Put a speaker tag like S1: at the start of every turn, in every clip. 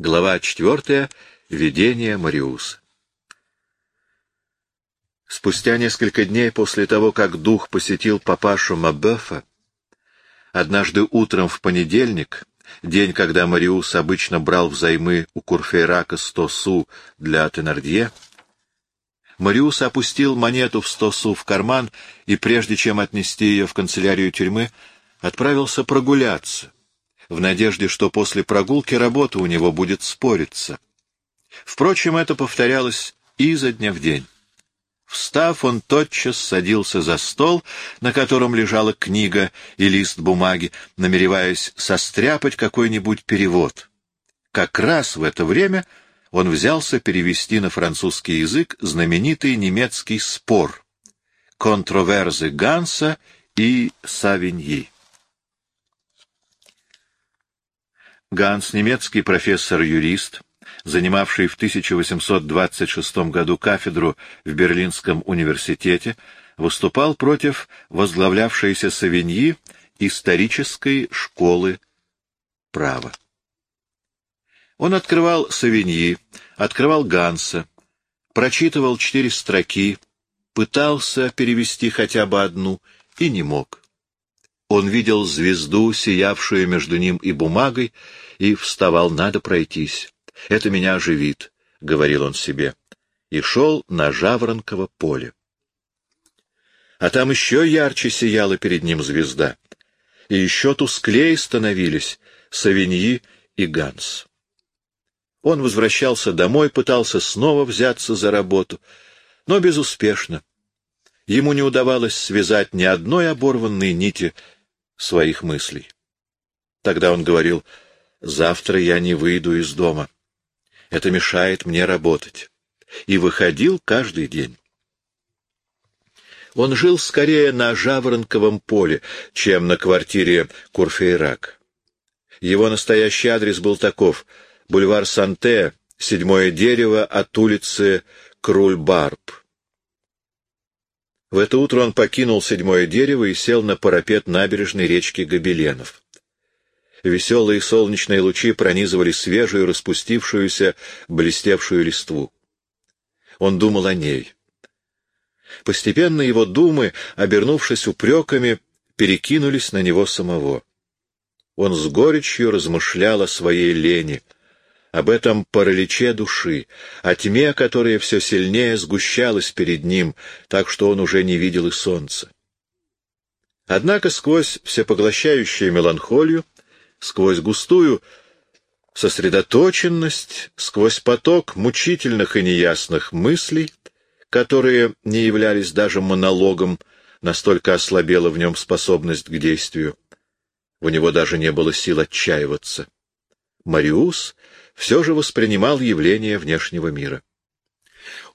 S1: Глава четвертая. Видение Мариуса. Спустя несколько дней после того, как дух посетил папашу Мабефа, однажды утром в понедельник, день, когда Мариус обычно брал взаймы у Курфейрака сто су для Тенардье, Мариус опустил монету в сто су в карман и, прежде чем отнести ее в канцелярию тюрьмы, отправился прогуляться, в надежде, что после прогулки работа у него будет спориться. Впрочем, это повторялось изо дня в день. Встав, он тотчас садился за стол, на котором лежала книга и лист бумаги, намереваясь состряпать какой-нибудь перевод. Как раз в это время он взялся перевести на французский язык знаменитый немецкий спор «Контроверзы Ганса и Савиньи». Ганс, немецкий профессор-юрист, занимавший в 1826 году кафедру в Берлинском университете, выступал против возглавлявшейся Савиньи исторической школы права. Он открывал Савиньи, открывал Ганса, прочитывал четыре строки, пытался перевести хотя бы одну и не мог. Он видел звезду, сиявшую между ним и бумагой, и вставал, надо пройтись. Это меня оживит, — говорил он себе, и шел на Жаворонково поле. А там еще ярче сияла перед ним звезда, и еще тусклее становились Савиньи и Ганс. Он возвращался домой, пытался снова взяться за работу, но безуспешно. Ему не удавалось связать ни одной оборванной нити своих мыслей. Тогда он говорил, «Завтра я не выйду из дома. Это мешает мне работать». И выходил каждый день. Он жил скорее на Жаворонковом поле, чем на квартире Курфейрак. Его настоящий адрес был таков — бульвар Санте, седьмое дерево от улицы Крульбарб. В это утро он покинул седьмое дерево и сел на парапет набережной речки Гобеленов. Веселые солнечные лучи пронизывали свежую, распустившуюся, блестевшую листву. Он думал о ней. Постепенно его думы, обернувшись упреками, перекинулись на него самого. Он с горечью размышлял о своей лени — об этом параличе души, о тьме, которая все сильнее сгущалась перед ним, так что он уже не видел и солнца. Однако сквозь всепоглощающую меланхолию, сквозь густую сосредоточенность, сквозь поток мучительных и неясных мыслей, которые не являлись даже монологом, настолько ослабела в нем способность к действию. У него даже не было сил отчаиваться. Мариус все же воспринимал явление внешнего мира.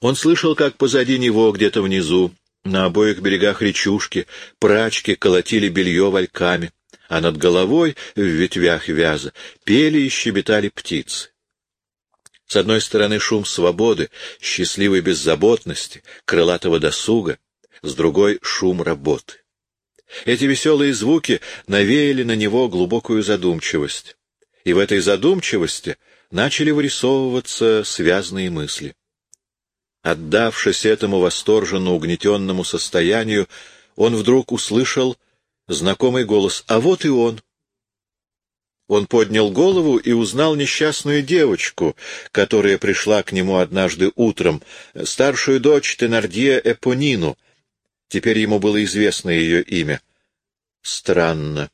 S1: Он слышал, как позади него, где-то внизу, на обоих берегах речушки, прачки колотили белье вальками, а над головой, в ветвях вяза, пели и щебетали птицы. С одной стороны шум свободы, счастливой беззаботности, крылатого досуга, с другой — шум работы. Эти веселые звуки навеяли на него глубокую задумчивость. И в этой задумчивости — начали вырисовываться связные мысли. Отдавшись этому восторженно угнетенному состоянию, он вдруг услышал знакомый голос «А вот и он!». Он поднял голову и узнал несчастную девочку, которая пришла к нему однажды утром, старшую дочь Тенардье Эпонину. Теперь ему было известно ее имя. Странно.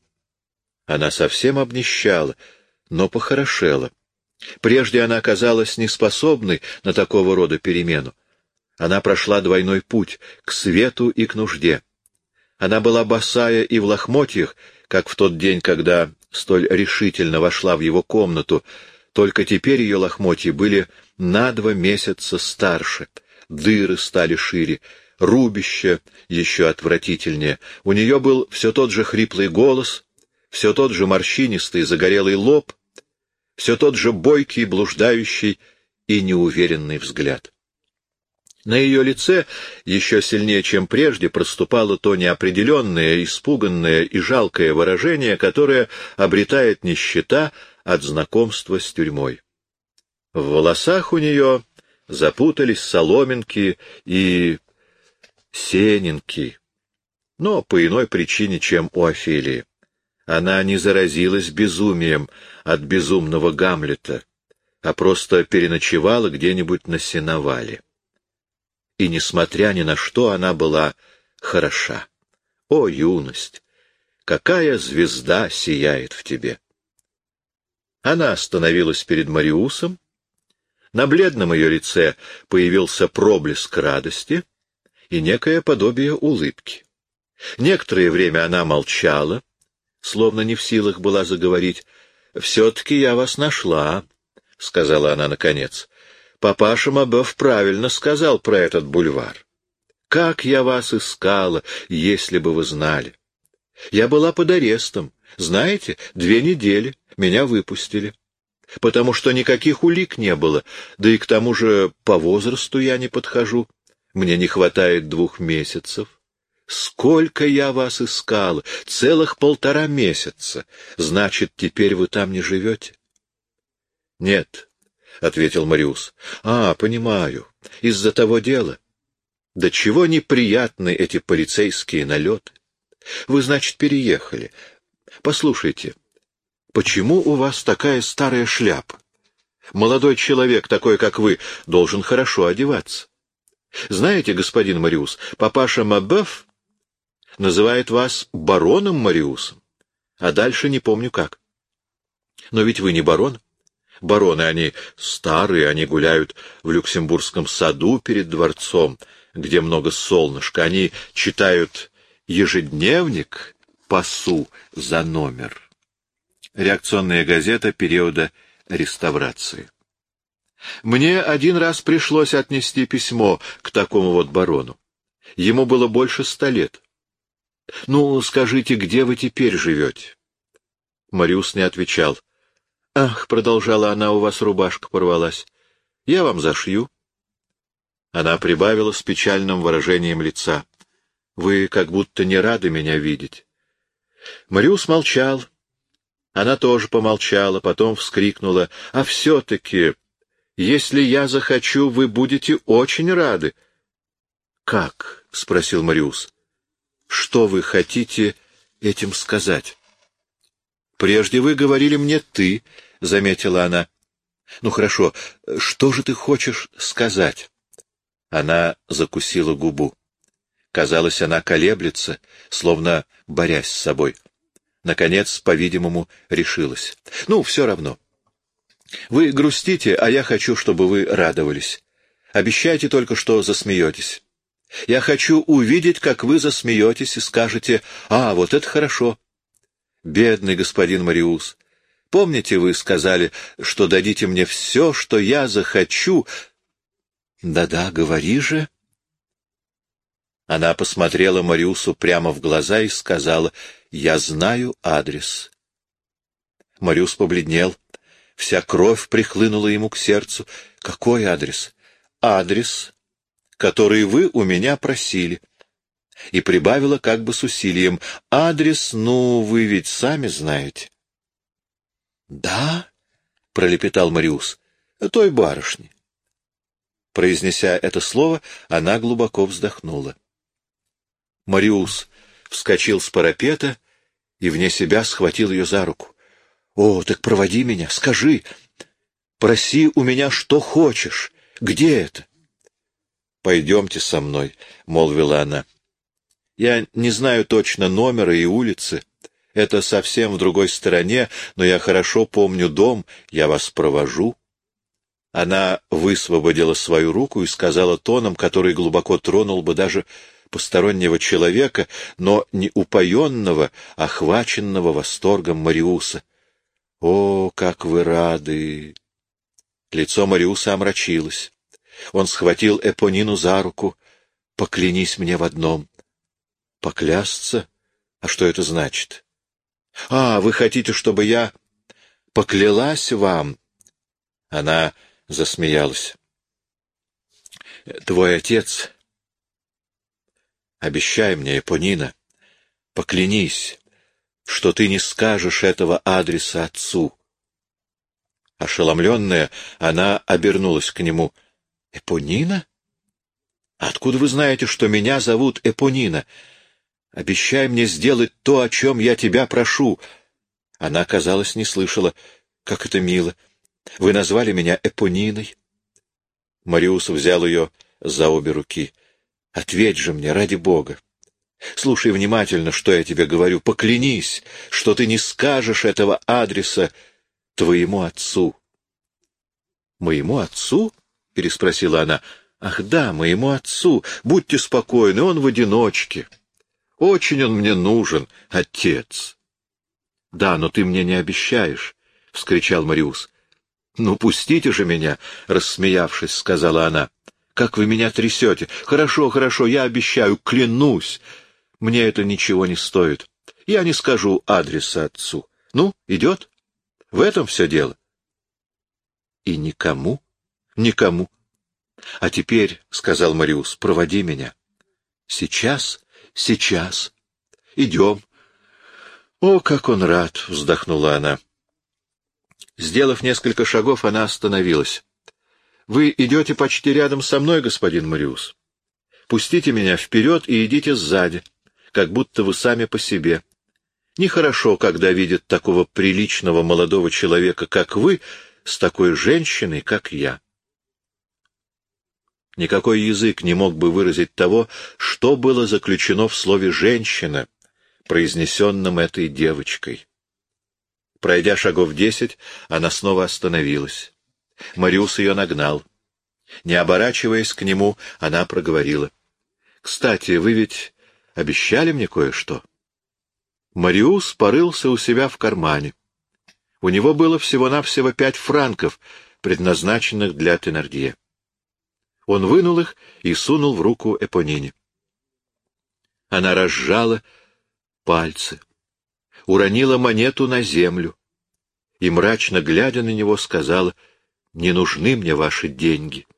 S1: Она совсем обнищала, но похорошела. Прежде она оказалась неспособной на такого рода перемену. Она прошла двойной путь — к свету и к нужде. Она была босая и в лохмотьях, как в тот день, когда столь решительно вошла в его комнату, только теперь ее лохмотья были на два месяца старше, дыры стали шире, рубище еще отвратительнее. У нее был все тот же хриплый голос, все тот же морщинистый загорелый лоб, все тот же бойкий, блуждающий и неуверенный взгляд. На ее лице еще сильнее, чем прежде, проступало то неопределенное, испуганное и жалкое выражение, которое обретает нищета от знакомства с тюрьмой. В волосах у нее запутались соломинки и сенинки, но по иной причине, чем у Офелии. Она не заразилась безумием от безумного Гамлета, а просто переночевала где-нибудь на сеновале. И, несмотря ни на что, она была хороша. О, юность! Какая звезда сияет в тебе! Она остановилась перед Мариусом. На бледном ее лице появился проблеск радости и некое подобие улыбки. Некоторое время она молчала, словно не в силах была заговорить. «Все-таки я вас нашла», — сказала она наконец. «Папаша Мабев правильно сказал про этот бульвар. Как я вас искала, если бы вы знали. Я была под арестом. Знаете, две недели меня выпустили. Потому что никаких улик не было, да и к тому же по возрасту я не подхожу. Мне не хватает двух месяцев. Сколько я вас искала! Целых полтора месяца. Значит, теперь вы там не живете? — Нет, — ответил Мариус. — А, понимаю. Из-за того дела. Да чего неприятны эти полицейские налеты. Вы, значит, переехали. Послушайте, почему у вас такая старая шляпа? Молодой человек, такой как вы, должен хорошо одеваться. Знаете, господин Мариус, папаша Мабеф называет вас бароном Мариусом, а дальше не помню как. Но ведь вы не барон. Бароны, они старые, они гуляют в Люксембургском саду перед дворцом, где много солнышка. Они читают ежедневник пасу за номер. Реакционная газета периода реставрации. Мне один раз пришлось отнести письмо к такому вот барону. Ему было больше ста лет. Ну, скажите, где вы теперь живете? Мариус не отвечал. Ах, продолжала она, у вас рубашка порвалась. Я вам зашью. Она прибавила с печальным выражением лица. Вы как будто не рады меня видеть. Мариус молчал. Она тоже помолчала, потом вскрикнула. А все-таки, если я захочу, вы будете очень рады. Как? — спросил Мариус. Что вы хотите этим сказать? Прежде вы говорили мне «ты», — заметила она. Ну хорошо, что же ты хочешь сказать? Она закусила губу. Казалось, она колеблется, словно борясь с собой. Наконец, по-видимому, решилась. Ну, все равно. Вы грустите, а я хочу, чтобы вы радовались. Обещайте только, что засмеетесь. Я хочу увидеть, как вы засмеетесь и скажете, «А, вот это хорошо». Бедный господин Мариус, помните, вы сказали, что дадите мне все, что я захочу? Да-да, говори же. Она посмотрела Мариусу прямо в глаза и сказала, «Я знаю адрес». Мариус побледнел. Вся кровь прихлынула ему к сердцу. «Какой адрес?» «Адрес, который вы у меня просили. И прибавила как бы с усилием. Адрес, ну, вы ведь сами знаете. Да, пролепетал Мариус, той барышни. Произнеся это слово, она глубоко вздохнула. Мариус вскочил с парапета и вне себя схватил ее за руку. — О, так проводи меня, скажи. Проси у меня, что хочешь. Где это? «Пойдемте со мной», — молвила она. «Я не знаю точно номера и улицы. Это совсем в другой стороне, но я хорошо помню дом, я вас провожу». Она высвободила свою руку и сказала тоном, который глубоко тронул бы даже постороннего человека, но не упоенного, охваченного восторгом Мариуса. «О, как вы рады!» Лицо Мариуса омрачилось. Он схватил Эпонину за руку. «Поклянись мне в одном». «Поклясться? А что это значит?» «А, вы хотите, чтобы я поклялась вам?» Она засмеялась. «Твой отец...» «Обещай мне, Эпонина, поклянись, что ты не скажешь этого адреса отцу». Ошеломленная, она обернулась к нему. — Эпонина? Откуда вы знаете, что меня зовут Эпонина? Обещай мне сделать то, о чем я тебя прошу. Она, казалось, не слышала. Как это мило. Вы назвали меня Эпониной. Мариус взял ее за обе руки. — Ответь же мне, ради бога. Слушай внимательно, что я тебе говорю. Поклянись, что ты не скажешь этого адреса твоему отцу. — Моему отцу? — переспросила она. — Ах да, моему отцу. Будьте спокойны, он в одиночке. Очень он мне нужен, отец. — Да, но ты мне не обещаешь, — вскричал Мариус. — Ну, пустите же меня, — рассмеявшись, сказала она. — Как вы меня трясете! Хорошо, хорошо, я обещаю, клянусь. Мне это ничего не стоит. Я не скажу адреса отцу. Ну, идет? В этом все дело. И никому? Никому. А теперь, — сказал Мариус, — проводи меня. Сейчас, сейчас. Идем. О, как он рад! — вздохнула она. Сделав несколько шагов, она остановилась. — Вы идете почти рядом со мной, господин Мариус. Пустите меня вперед и идите сзади, как будто вы сами по себе. Нехорошо, когда видят такого приличного молодого человека, как вы, с такой женщиной, как я. Никакой язык не мог бы выразить того, что было заключено в слове «женщина», произнесенном этой девочкой. Пройдя шагов десять, она снова остановилась. Мариус ее нагнал. Не оборачиваясь к нему, она проговорила. — Кстати, вы ведь обещали мне кое-что? Мариус порылся у себя в кармане. У него было всего-навсего пять франков, предназначенных для Теннердье. Он вынул их и сунул в руку Эпонине. Она разжала пальцы, уронила монету на землю и, мрачно глядя на него, сказала, «Не нужны мне ваши деньги».